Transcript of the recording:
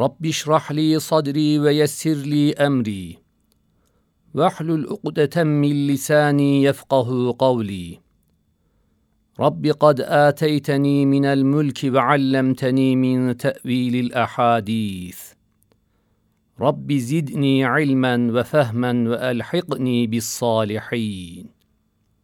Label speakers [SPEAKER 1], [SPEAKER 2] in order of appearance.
[SPEAKER 1] رب اشرح لي صدري ويسر لي أمري. واحلل عقدة من لساني يفقه قولي. رب قد آتيتني من الملك وعلمتني من تأويل الأحاديث. رب زدني علما وفهما وألحقني بالصالحين.